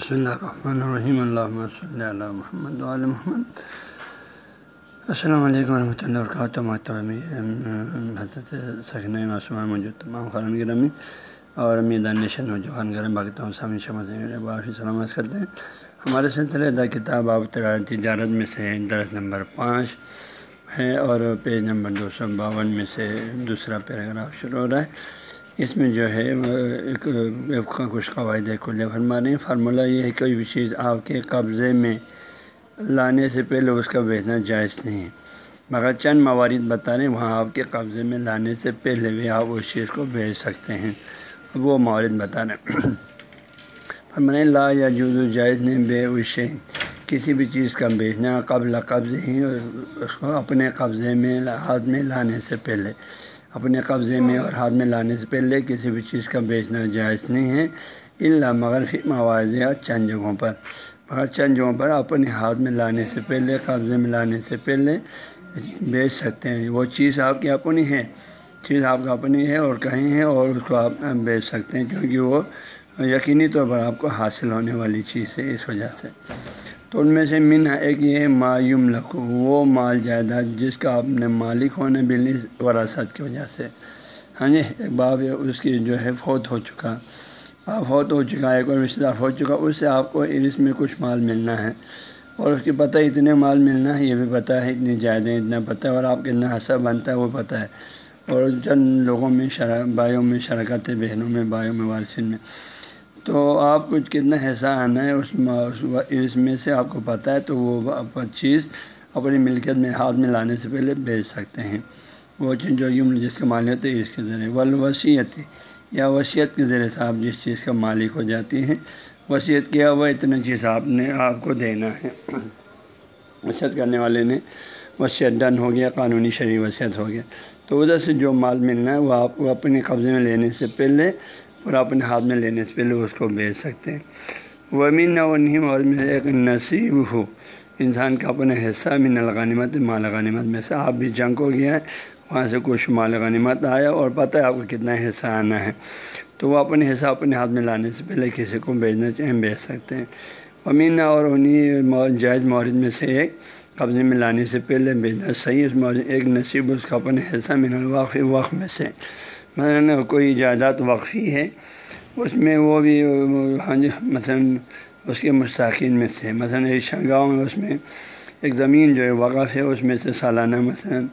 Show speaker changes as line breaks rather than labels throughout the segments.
بسم اللہ الرحمن الرحیم اللہ صلی اللہ محمد علیہ محمد۔ السلام علیکم ورحمۃ اللہ وبرکاتہ۔ محترم حضرت سکن معصومہ موجود تمام خران گرامی اور میدان نشن نوجوان گرم باقی تمام سامنے شمع سلامت کرتے ہیں۔ ہمارے سلسلے دا کتاب آپ تجارت میں سے درس نمبر پانچ ہے اور پیج نمبر دو سو باون میں سے دوسرا پیراگراف شروع ہو رہا ہے۔ اس میں جو ہے ایک کچھ قواعد کھلے فرما رہے ہیں فارمولہ یہ ہے کوئی بھی چیز آپ کے قبضے میں لانے سے پہلے اس کا بیچنا جائز نہیں ہے۔ مگر چند موارد بتا رہے ہیں، وہاں آپ کے قبضے میں لانے سے پہلے بھی آپ اس چیز کو بیچ سکتے ہیں۔ وہ موارد بتا رہے ہیں۔ فرمانے، لا یا جز جائز نہیں بے اسے کسی بھی چیز کا بیچنا قبل قبض ہی، اس کو اپنے قبضے میں ہاتھ میں لانے سے پہلے۔ اپنے قبضے میں اور ہاتھ میں لانے سے پہلے کسی بھی چیز کا بیچنا جائز نہیں ہے اللہ مگر فی مواضع چند جگہوں پر۔ مگر چند جگہوں پر اپنے ہاتھ میں لانے سے پہلے، قبضے میں لانے سے پہلے بیچ سکتے ہیں۔ وہ چیز آپ کی اپنی ہے، چیز آپ کا اپنی ہے اور کہیں ہے اور اس کو آپ بیچ سکتے ہیں، کیونکہ وہ یقینی طور پر آپ کو حاصل ہونے والی چیز ہے۔ اس وجہ سے تو ان میں سے من ایک یہ ہے معیوم لکھو وہ مال جائیداد جس کا آپ نے مالک ہونے بلی وراثت کی وجہ سے۔ ہاں جی ایک باب اس کی جو ہے فوت ہو چکا۔ آپ فوت ہو چکا، ایک اور رشتے دار ہو چکا، اس سے آپ کو اس میں کچھ مال ملنا ہے۔ اور اس کی پتہ اتنے مال ملنا ہے، یہ بھی پتہ ہے، اتنی جائیدیں اتنا پتہ ہے، اور آپ کتنا حصہ بنتا ہے، وہ پتہ ہے۔ اور چند لوگوں میں شرا، بھائیوں میں شرکت ہے بہنوں میں، بھائیوں میں، وارثین میں۔ تو آپ کچھ کتنا حصہ آنا ہے اس اس میں سے آپ کو پتہ ہے تو وہ چیز اپنی ملکیت میں ہاتھ میں لانے سے پہلے بیچ سکتے ہیں۔ وہ چیز جو یوں جس کا مالیت ہے، اس کے ذریعے۔ ولوسیت یا وصیت کے ذریعے سے آپ جس چیز کا مالک ہو جاتی ہیں۔ وصیت کیا ہوا؟ اتنا چیز آپ نے، آپ کو دینا ہے۔ وصیت کرنے والے نے وصیت ڈن ہو گیا، قانونی شرعی وصیت ہو گیا۔ تو ادھر سے جو مال ملنا ہے، وہ آپ کو اپنے قبضے میں لینے سے پہلے اور اپنے ہاتھ میں لینے سے پہلے اس کو بیچ سکتے ہیں۔ ومین و نیم اور میں ایک نصیب ہو۔ انسان کا اپنا حصہ من الغنیمت، مال غنیمت میں سے۔ آپ بھی جنگ ہو گیا ہے وہاں سے کچھ مال غنیمت آیا اور پتہ ہے آپ کو کتنا حصہ آنا ہے۔ تو وہ اپنے حصہ اپنے ہاتھ میں لانے سے پہلے کسی کو بیچنا چاہیں بیچ سکتے ہیں۔ امین اور انہیں جائز مورد میں سے ایک قبضے میں لانے سے پہلے بیچنا صحیح، اس مورد ایک نصیب اس کا اپنے حصہ من الواقع وقت میں سے۔ مثلاً کوئی جائیداد وقفی ہے اس میں وہ بھی ہاں جی مثلاً اس کے مستحقین میں سے، مثلاً ایک گاؤں میں اس میں ایک زمین جو ہے وقف ہے، اس میں سے سالانہ مثلاً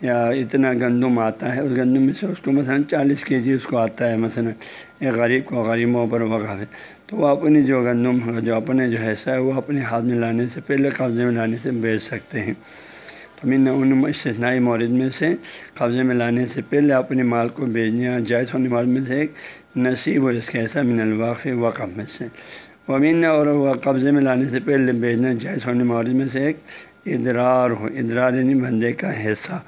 یا اتنا گندم آتا ہے، اس گندم میں سے اس کو مثلاً چالیس کے جی اس کو آتا ہے مثلاً ایک غریب کو غریبوں پر وقف ہے۔ تو وہ اپنی جو گندم جو اپنے جو حصہ ہے، وہ اپنے ہاتھ میں لانے سے پہلے قبضے میں لانے سے بیچ سکتے ہیں۔ تو میں نے ان استثنائی مورد میں سے قبضے میں لانے سے پہلے اپنے مال کو بیچنے جائز ہونے والے میں سے ایک نصیب ہو اس کا ایسا من الواقع وقف میں سے۔ ومین اور وہ قبضے میں لانے سے پہلے بیچنا جائز ہونے مورد میں سے ایک ادرار ہو۔ ادرار یعنی بندے کا حصہ۔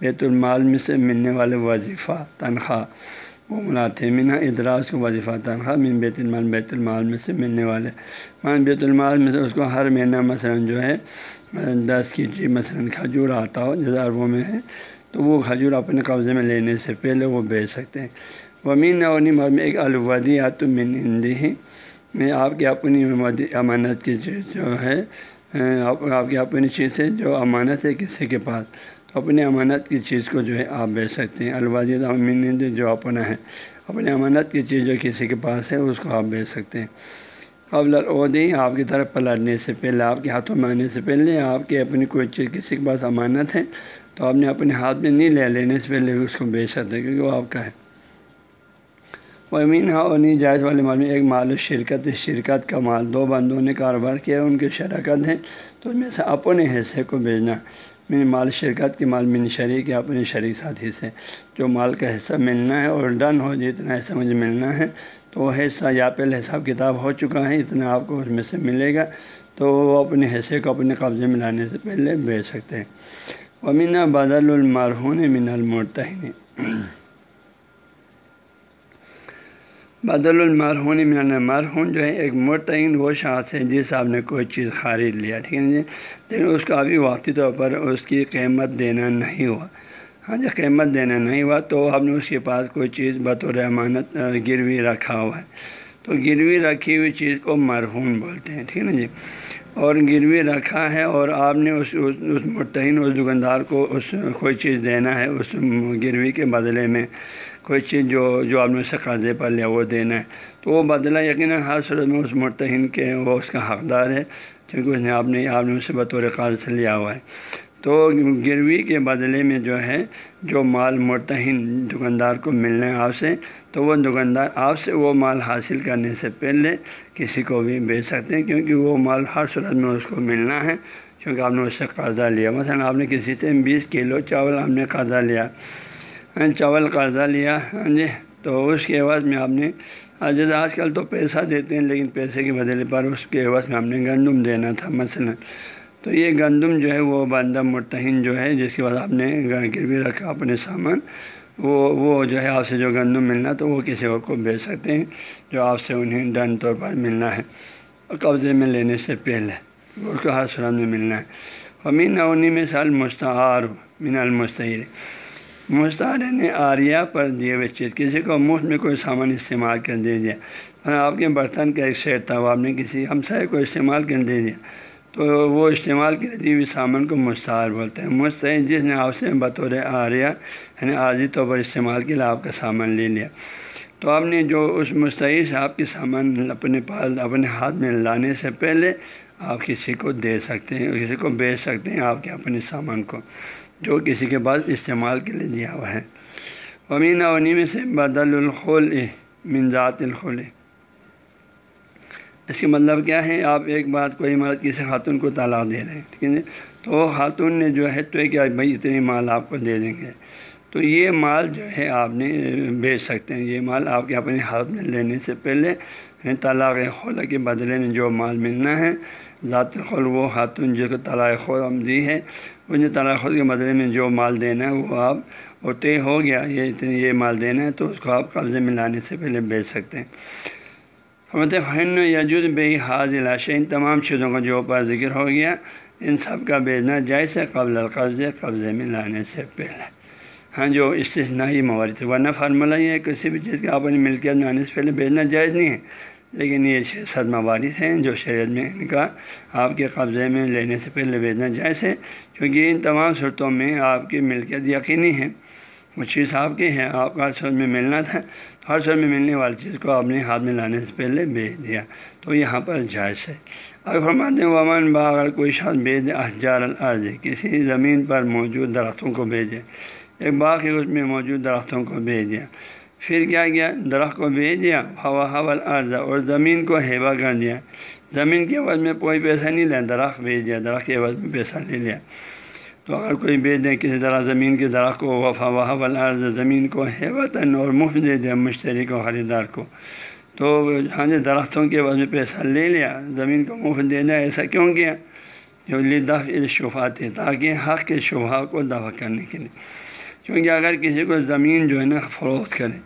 بیت المال میں سے ملنے والے وظیفہ، تنخواہ۔ وہ ملاتے مینا ادراج کو وظیفہ تنخواہ من بیت المال بیت المال میں سے ملنے والے۔ مان بیت المال میں سے اس کو ہر مہینہ مثلاً جو ہے، دس کے جی مثلاً کھجور آتا ہو جیسے عربوں میں ہے، تو وہ کھجور اپنے قبضے میں لینے سے پہلے وہ بیچ سکتے ہیں۔ ومین اونی مر میں ایک الودی من ہندی ہی میں آپ کی اپنی امانت کی چیز جو ہے، آپ کی اپنی چیز ہے جو امانت ہے کسی کے پاس۔ اپنی امانت کی چیز کو جو ہے آپ بیچ سکتے ہیں۔ الودی امین جو اپنا ہے، اپنی امانت کی چیز جو کسی کے پاس ہے، اس کو آپ بیچ سکتے ہیں۔ قبل العودی آپ کی طرف پلٹنے سے پہلے، آپ کے ہاتھوں میں آنے سے پہلے آپ کے اپنی کوئی چیز کسی کے پاس امانت ہے، تو آپ نے اپنے ہاتھ میں نہیں لے لینے سے پہلے اس کو بیچ سکتے ہیں، کیونکہ وہ آپ کا ہے۔ وہ امین ہاں اور نہیں جائز والے مال میں ایک مال شرکت شرکت کا مال دو بندوں نے کاروبار کیا، ان کے شراکت ہیں، تو اس میں سے اپنے حصے کو بھیجنا میں مال شرکت کے مال من شریک یا اپنے شریک ساتھی سے جو مال کا حصہ ملنا ہے اور ڈن ہو، جتنا حصہ مجھے ملنا ہے، تو وہ حصہ یا پہلے حساب کتاب ہو چکا ہے، اتنا آپ کو اس میں سے ملے گا، تو وہ اپنے حصے کو اپنے قبضے میں لانے سے پہلے بیچ سکتے ہیں۔ ومینہ بادل المرحون من المرتحن بدل المرحون من المرحون جو ہے، ایک مرتعین وہ شاخ ہے جس آپ نے کوئی چیز خرید لیا، ٹھیک ہے جی؟ لیکن اس کا ابھی وقتی طور پر اس کی قیمت دینا نہیں ہوا۔ ہاں جی قیمت دینا نہیں ہوا تو آپ نے اس کے پاس کوئی چیز بطور امانت گروی رکھا ہوا ہے۔ تو گروی رکھی ہوئی چیز کو مرہون بولتے ہیں، ٹھیک ہے نا جی؟ اور گروی رکھا ہے اور آپ نے اس اس مرتہن اس دکاندار کو اس کوئی چیز دینا ہے، اس گروی کے بدلے میں۔ کوئی چیز جو جو آپ نے اسے قرضے پر لیا، وہ دینا ہے۔ تو وہ بدلہ یقیناً ہر صورت میں اس مرتہن کے وہ اس کا حقدار ہے، کیونکہ اس نے آپ نے آپ نے اسے بطور قرض سے لیا ہوا ہے۔ تو گروی کے بدلے میں جو ہے، جو مال مرتہن دکاندار کو ملنا ہے آپ سے، تو وہ دکاندار آپ سے وہ مال حاصل کرنے سے پہلے کسی کو بھی بیچ سکتے ہیں، کیونکہ وہ مال ہر صورت میں اس کو ملنا ہے، کیونکہ آپ نے اس سے قرضہ لیا۔ مثلاً آپ نے کسی سے بیس کلو چاول آپ نے قرضہ لیا۔ ہاں، چاول قرضہ لیا ہاں جی تو اس کے عوض میں آپ نے جیسے آج کل تو پیسہ دیتے ہیں، لیکن پیسے کے بدلے پر اس کے عوض میں ہم نے گندم دینا تھا مثلاً۔ تو یہ گندم جو ہے، وہ بندہ مرتہن جو ہے، جس کے بعد آپ نے گروی رکھا اپنے سامان، وہ وہ جو ہے، آپ سے جو گندم ملنا تو وہ کسی اور کو بیچ سکتے ہیں، جو آپ سے انہیں ڈن طور پر ملنا ہے۔ قبضے میں لینے سے پہلے اس کو ہر صورت میں ملنا ہے۔ امین اونی میں سال مستعار، من المستعر مستعار نے آریہ پر دیے ہوئے چیز، کسی کو مفت میں کوئی سامان استعمال کر دے دیا۔ آپ کے برتن کا ایک سیٹ تھا، وہ آپ نے کسی ہمسائے کو استعمال کر دے دیا۔ تو وہ استعمال کے لیے ہوئی سامان کو مستعار بولتے ہیں۔ مستعد جس نے آپ سے بطور آریہ یعنی عارضی طور پر استعمال کے لیے آپ کا سامان لے لیا۔ تو آپ نے جو اس مستعد سے آپ کے سامان اپنے پاس، اپنے ہاتھ میں لانے سے پہلے آپ کسی کو دے سکتے ہیں، کسی کو بیچ سکتے ہیں آپ کے اپنے سامان کو۔ جو کسی کے پاس استعمال کے لیے دیا ہوا ہے۔ امین اونی میں سے بدل الخل منزات الخل اس کا مطلب کیا ہے؟ آپ ایک بات کوئی مرد کسی خاتون کو طلاق دے رہے ہیں، ٹھیک ہے جی؟ تو خاتون نے جو ہے تو کیا بھائی اتنی مال آپ کو دے دیں گے۔ تو یہ مال جو ہے آپ نے بیچ سکتے ہیں، یہ مال آپ کے اپنے ہاتھ میں لینے سے پہلے طلاق خلا کے بدلے میں جو مال ملنا ہے، ذات خل وہ خاتون جو کہ طلاق خود دی ہے۔ وہ جو طلاق خود کے بدلے میں جو مال دینا ہے، وہ آپ وہ طے ہو گیا۔ یہ اتنی یہ مال دینا ہے تو اس کو آپ قبضے میں لانے سے پہلے بیچ سکتے ہیں۔ فن یجود بے حاضل ان تمام چیزوں کا جو اوپر ذکر ہو گیا، ان سب کا بیچنا جیسے قبل القبض، قبضے میں لانے سے پہلے۔ ہاں جو استثنائی موارد ورنہ فارمولہ یہ ہے کسی بھی چیز کا اپنی ملکیت میں آنے سے پہلے بیچنا جائز نہیں ہے۔ لیکن یہ چھ سات موارث ہیں جو شریعت میں ان کا آپ کے قبضے میں لینے سے پہلے بیچنا جائز ہے۔ کیونکہ ان تمام صورتوں میں آپ کی ملکیت یقینی ہے۔ وہ چیز آپ کی ہے آپ کا ہر سر میں ملنا تھا۔ ہر سر میں ملنے والی چیز کو آپ نے ہاتھ میں لانے سے پہلے بیچ دیا۔ تو یہاں پر جائز ہے۔ اگر فرماتے ہیں، ومن با اگر کوئی شخص بیچ احجار الارض کسی زمین پر موجود درختوں کو بھیجے۔ ایک باغ اس میں موجود درختوں کو بھیج دیا پھر کیا کیا درخت کو بھیج دیا ہوا حول عرض اور زمین کو ہیبا کر دیا زمین کے عوض میں کوئی پیسہ نہیں لیا درخت بھیج دیا درخت کے عوض میں پیسہ لے لیا تو اگر کوئی بیچ دیں کسی طرح زمین کے درخت کو وفا وہا والارض زمین کو ہے اور مفت دے دیا مشتری کو خریدار کو تو ہاں جی درختوں کے بعد میں پیسہ لے لیا زمین کو مفت دے دیا ایسا کیوں کیا جو دف شفات تاکہ حق کے شبہ کو دفع کرنے کے لیے کیونکہ اگر کسی کو زمین جو ہے نا فروخت کرے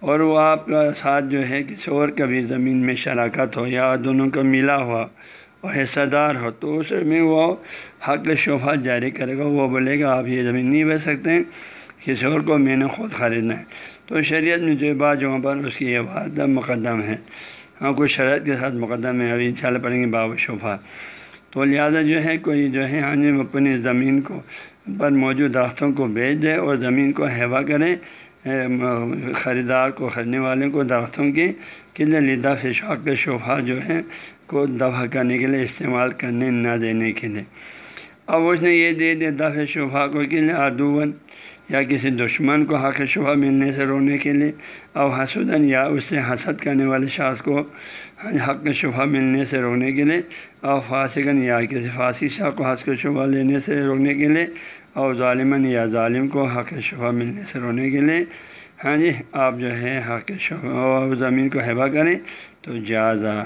اور وہ آپ کا ساتھ جو ہے کسی اور کا بھی زمین میں شراکت ہو یا دونوں کا ملا ہوا اور حصہ دار ہو، تو اس میں وہ حق شبہ جاری کرے گا، وہ بولے گا آپ یہ زمین نہیں بیچ سکتے ہیں کسی اور کو میں نے خود خریدنا ہے۔ تو شریعت میں جو بات جہاں پر اس کی یہ بات مقدم ہے۔ ہاں کوئی شرائط کے ساتھ مقدم ہے، ابھی ان شاء اللہ پڑھیں گے باب شبہ۔ تو لہٰذا جو ہے کوئی جو ہے ہاں اپنی زمین کو پر موجود درختوں کو بیچ دے اور زمین کو ہیوا کرے خریدار کو، خریدنے والے کو درختوں کے قلعہ لیدہ فشاق کے شبہ جو ہے کو دفع کرنے کے لیے استعمال کرنے نہ دینے کے لیے۔ اب اس نے یہ دے دے دفع شبہ کو کے لیے ادوون یا کسی دشمن کو حق شبہ ملنے سے رونے کے لیے اب حسودن یا اس سے حسد کرنے والے شاخ کو حق شبہ ملنے سے روکنے کے لیے اور فاسقن یا کسی فاسی شاہ کو حق شبہ لینے سے روکنے کے لیے اور ظالمن یا ظالم کو حق شبہ ملنے سے رونے کے لیے۔ ہاں جی آپ جو ہے حق شبہ زمین کو ہیبا کریں تو جازا۔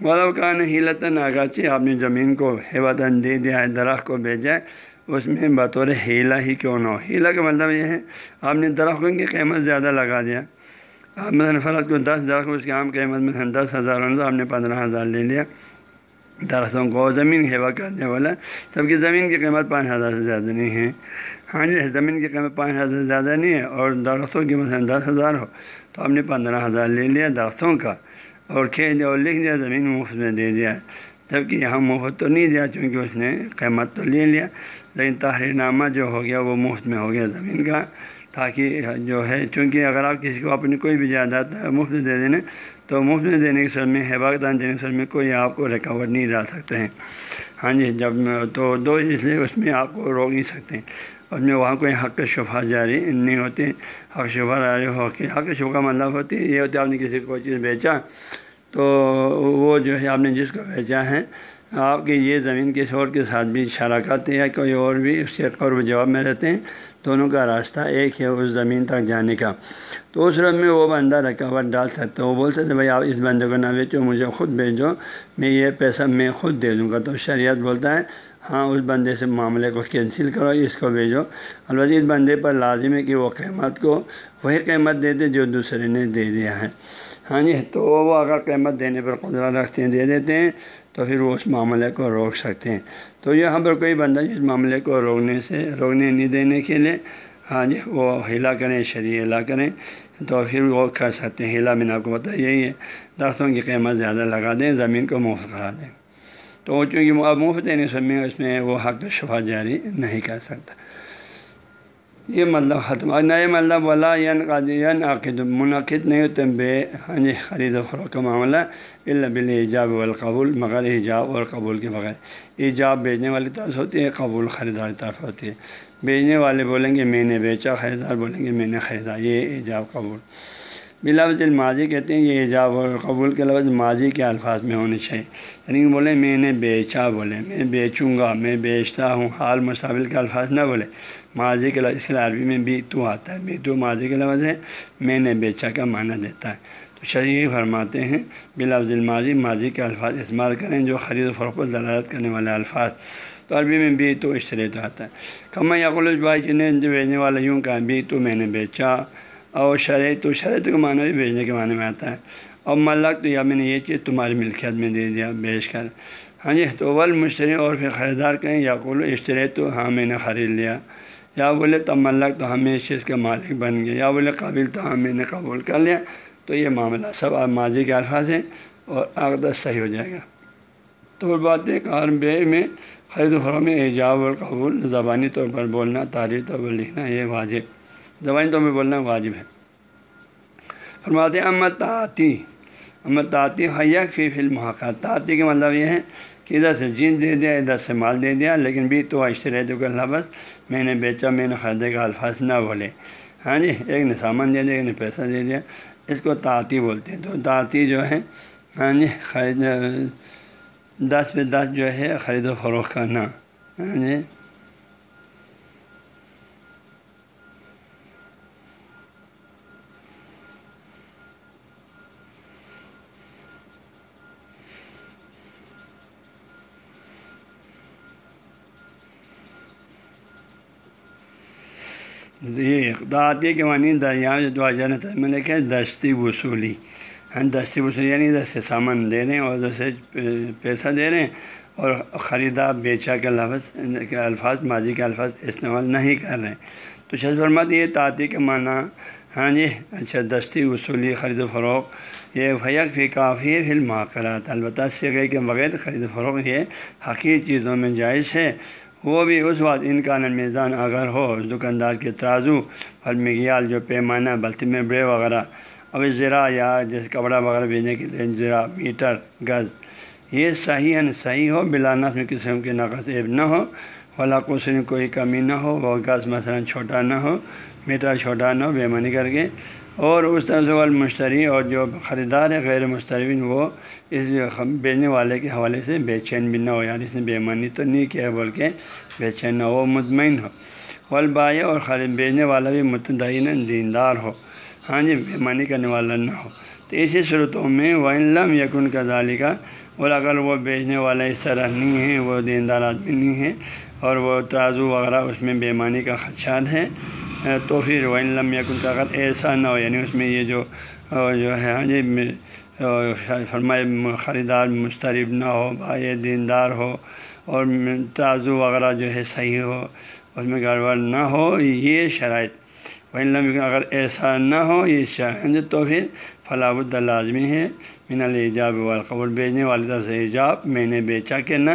غلط کا ہیلتاً اگرچہ آپ نے زمین کو ہیوتاً دے دیا ہے درخت کو بھیجا ہے اس میں بطور ہیلا ہی کیوں نہ ہو؟ ہیلا کا مطلب یہ ہے، آپ نے درختوں کی قیمت زیادہ لگا دیا۔ آپ مثلاً فرض کو دس درخت اس کی عام قیمت میں دس ہزار آپ نے پندرہ ہزار لے لیا۔ درختوں کو زمین ہیوا کرنے والا جبکہ زمین کی قیمت پانچ ہزار سے زیادہ نہیں ہے۔ ہاں جی زمین کی قیمت پانچ ہزار سے زیادہ نہیں ہے اور درختوں کی مثلاً دس ہزار ہو تو آپ نے پندرہ ہزار لے لیا درختوں کا۔ اور کھیت اور لکھ دیا، زمین مفت میں دے دیا۔ جبکہ یہاں مفت تو نہیں دیا، چونکہ اس نے قیمت تو لے لیا۔ لیکن تحریر نامہ جو ہو گیا وہ مفت میں ہو گیا زمین کا تاکہ جو ہے، چونکہ اگر آپ کسی کو اپنی کوئی بھی جائیداد مفت دے دینے، تو مفت میں دینے کے سر میں حباق دان دینے کے سر میں کوئی آپ کو ریکور نہیں ڈال سکتے ہیں۔ ہاں جی جب تو دو اس لیے اس میں آپ کو روک نہیں سکتے۔ اس میں وہاں کوئی حق شفا جاری نہیں ہوتے۔ حق شفا جاری ہو کے، حق شفا مطلب ہوتی ہے، یہ ہوتا ہے آپ نے کسی کو کوئی چیز بیچا، تو وہ جو ہے آپ نے جس کو بیچا ہے آپ کی یہ زمین کسی اور کے ساتھ بھی شراکت ہے یا کوئی اور بھی اس کے قرب جواب میں رہتے ہیں۔ دونوں کا راستہ ایک ہے اس زمین تک جانے کا۔ تو اس رب میں وہ بندہ رکاوٹ ڈال سکتا وہ بول سکتے بھائی، آپ اس بندے کو نہ بیچو، مجھے خود بھیجو، میں یہ پیسہ میں خود دے دوں گا۔ تو شریعت بولتا ہے ہاں اس بندے سے معاملے کو کینسل کرو، اس کو بھیجو۔ البتہ اس بندے پر لازم ہے کہ وہ قیمت کو وہی قیمت دے دے جو دوسرے نے دے دیا ہے۔ ہاں جی تو وہ اگر قیمت دینے پر قدرت رکھتے ہیں، دے دیتے ہیں۔ تو پھر وہ اس معاملے کو روک سکتے ہیں۔ تو یہاں پر کوئی بندہ جس معاملے کو روکنے سے، روکنے نہیں دینے کے لیے ہاں جی وہ ہلا کریں شریع ہلا کریں تو پھر وہ کر سکتے ہیں۔ ہلا میں نے آپ کو بتا یہی ہے۔ درختوں کی قیمت زیادہ لگا دیں، زمین کو مفت کرا دیں۔ تو چونکہ اب مفت دینے سے میں، اس میں وہ حق شفا جاری نہیں کر سکتا۔ یہ مطلب ختم نئے مطلب ولا ین عقد منعقد نہیں ہوتے بے ہاں جی خرید و فروخت کا معاملہ بل ایجاب والقبول، مگر ایجاب اور قبول کے بغیر۔ ایجاب بیچنے والی طرف ہوتی ہے، قبول خریدار طرف ہوتی ہے۔ بیچنے والے بولیں گے میں نے بیچا، خریدار بولیں گے میں نے خریدا، یہ ایجاب قبول۔ بلافظ ماضی کہتے ہیں یہ ایجاب اور قبول کے لفظ ماضی کے الفاظ میں ہونے چاہیے۔ یعنی بولے میں نے بیچا بولے، میں بیچوں گا، میں بیچتا ہوں، حال مستقبل کے الفاظ نہ بولے۔ ماضی کے لفظ، اس کے عربی میں بھی تو آتا ہے، بھی تو ماضی کے لفظ ہے، میں نے بیچا کا معنی دیتا ہے۔ تو شریح فرماتے ہیں بلافظ الماضی، ماضی کے الفاظ استعمال کریں جو خرید و فروخت دلالت کرنے والے الفاظ۔ تو عربی میں بھی تو اشترے تو آتا ہے۔ کما یقل بھائی چنے بیچنے والا یوں کہا، بھی تو میں نے بیچا اور شرح تو شرط کا معنی بھی بھیجنے کے معنی میں آتا ہے۔ اور ملک تو یا میں نے یہ چیز تمہاری ملکیت میں دے دیا بیچ کر۔ ہاں جی تو ول مشتری اور پھر خریدار کہیں یا کولو اشترے تو ہاں میں نے خرید لیا۔ یا بولے تو ہاں ملک تو ہمیں اس چیز کا مالک بن گیا۔ یا بولے قابل تو ہاں میں نے قبول کر لیا۔ تو یہ معاملہ سب آپ ماضی کے الفاظ ہیں اور اقدس صحیح ہو جائے گا۔ تو بات ہے کار بے میں خرید و فروغ میں ایجاب اور قبول، زبانی طور پر بولنا تاریخ طور پر لکھنا، یہ واجب۔ زبانی طور پہ بولنا واجب ہے۔ فرماتے امت تعتی امت تعتی حیک فی فلم حقات تعتی کا مطلب یہ ہے کہ ادھر سے جینس دے دیا، ادھر سے مال دے دیا، لیکن بھی تو اشترے تو کا لفظ میں نے بیچا، میں نے خریدے کا الفاظ نہ بولے۔ ہاں جی ایک نے سامان دے دیا، ایک نے پیسہ دے دیا۔ اس کو تعتی بولتے ہیں۔ تو تعتی جو ہے ہاں جی خرید، دس پہ دس جو ہے، خرید و فروخت کرنا۔ ہاں جی یہ اقداعتی کے معنی دریا جو دعا جانا میں نے کہا دستی وصولی۔ ہاں دستی وصولی یعنی ادھر سے سامان دے رہے ہیں اور ادھر سے پیسہ دے رہے ہیں اور خریدا بیچا کے لفظ، کے الفاظ، ماضی کے الفاظ استعمال نہیں کر رہے ہیں۔ تو شاید فرمت یہ تعطی کے معنی ہاں جی اچھا دستی وصولی، خرید و فروغ، یہ فیق فی کافی ہے فلم البتہ سگے کے بغیر خرید و فروغ یہ حقیقی چیزوں میں جائز ہے۔ وہ بھی اس وقت ان کا میزان اگر ہو دکاندار کے ترازو اور مغیال جو پیمانہ، بلتی میں بڑے وغیرہ۔ اب زرا یا جیسے کپڑا وغیرہ بھیجنے کے لیے زرا میٹر گز۔ یہ صحیح ہے صحیح ہو بلانس میں قسم کے نقص عیب نہ ہو۔ فلاقوس میں کوئی کمی نہ ہو، وہ گز مثلا چھوٹا نہ ہو، میٹر چھوٹا نہ ہو بےمانی کر کے۔ اور اس طرح سے والمشتری مشتری اور جو خریدار ہے غیر مسترین وہ اس بیچنے والے کے حوالے سے بے چین بھی نہ ہو یعنی اس نے بےمانی تو نہیں کیا بول کے بے چین نہ ہو مطمئن ہو۔ والبائے اور خرید، بیچنے والا بھی متدین، دیندار ہو۔ ہاں جی بےمانی کرنے والا نہ ہو۔ تو اسی صورتوں میں وہ تو پھر وہ لم یقن کا اگر ایسا نہ ہو یعنی اس میں یہ جو جو ہے ہاں جی فرمائے خریدار مسترب نہ ہو بھائی دیندار ہو، اور تازو وغیرہ جو ہے صحیح ہو، اس میں گڑبڑ نہ ہو، یہ شرائط۔ وہی اگر ایسا نہ ہو، یہ شرائط تو پھر فلاح لازمی ہے، من الجاب والقبول، بیچنے والی طرف سے ایجاب، میں نے بیچا کہ نہ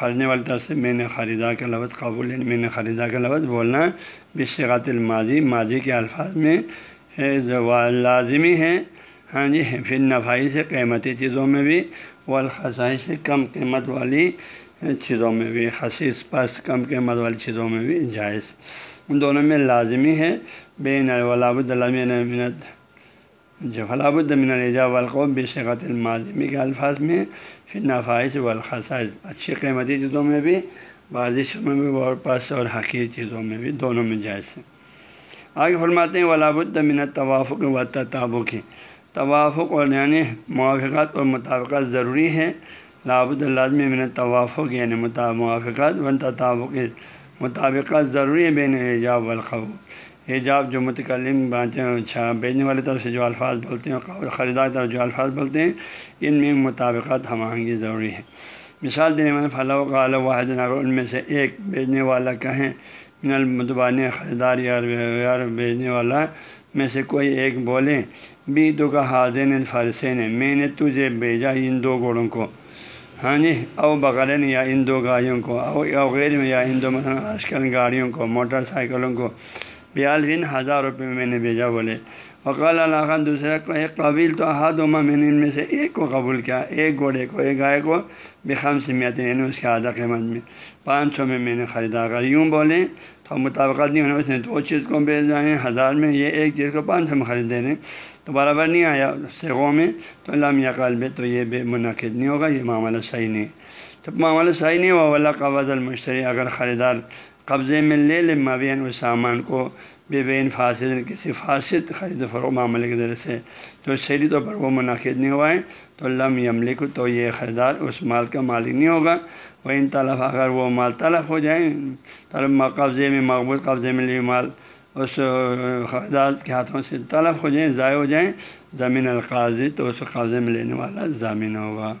خریدنے والی طرف سے میں نے خریدا کا لفظ قبول میں نے خریدا کا لفظ بولنا بشغات الماضی، ماضی کے الفاظ میں لازمی ہے۔ ہاں جی پھر نفائی سے قیمتی چیزوں میں بھی والخصائی سے کم قیمت والی چیزوں میں بھی، خصیص پس کم قیمت والی چیزوں میں بھی جائز۔ ان دونوں میں لازمی ہے۔ بین ولاب منت جو فلاب الدمن الجا والقوب بے شغت الماضمی کے الفاظ میں پھر نفائش والخصائش اچھی قیمتی چیزوں میں بھی بارشوں میں بھی اور پس اور حقیقی چیزوں میں بھی دونوں میں جائز ہیں۔ آگے فرماتے ہیں ولاب الدمن توافق و تطابق توافق اور یعنی موافقات اور مطابقت ضروری ہے۔ لابد العظم من توافق یعنی موافقات و تطابق مطابقت ضروری ہے بین ایجاب والخو ایجاب جو متکلم اچھا بیچنے والی طرف سے جو الفاظ بولتے ہیں خریدار طرف جو الفاظ بولتے ہیں، ان میں مطابقت ہم آہنگی ضروری ہے۔ مثال دینے میں فلاح کا علیہ واحد نگر ان میں سے ایک بیچنے والا کہیں من المتبان خریدار یا بیچنے والا میں سے کوئی ایک بولے، بھی تو کا حاضین الفارسین نے میں نے تجھے بھیجا ان دو گھوڑوں کو۔ ہاں جی او بغرن یا ان دو گاڑیوں کو او غیر میں یا ان دو مثلاً آج کل گاڑیوں کو، موٹر سائیکلوں کو۔ بیالوین ہزار روپے میں نے بھیجا بولے۔ وقال اللہ خان دوسرا کو ایک قبیل تو احادما میں نے ان میں سے ایک کو قبول کیا، ایک گھوڑے کو، ایک گائے کو بخم سمیت یعنی اس کے آدھا قیمت میں۔ پانچ سو میں میں نے خریدا۔ اگر یوں بولیں تو مطابقت نہیں ہونا، اس نے دو چیز کو بیچ جائیں ہزار میں یہ ایک چیز کو پانچ سو میں خرید دے رہے ہیں تو برابر نہیں آیا سیغوں میں، تو علام یا قلب تو یہ بے منعقد نہیں ہوگا، یہ معاملہ صحیح نہیں۔ تو معاملہ صحیح نہیں ہوا اللہ قبض المشتری اگر خریدار قبضے میں لے لے مبین اس سامان کو، بے بین فاصد کسی فاسد خرید و فروغ معاملے کے ذریعے سے۔ تو صحیح طور پر وہ منعقد نہیں ہوا ہے، تو لم یملک تو یہ خریدار اس مال کا مالک نہیں ہوگا۔ وہ ان طلب اگر وہ مال طلب ہو جائیں طلب قبضے میں، مقبول قبضے میں لیے مال، اس خریدار کے ہاتھوں سے طلب ہو جائیں ضائع ہو جائیں زمین القاضی تو اس قبضے میں لینے والا ضامین ہوگا۔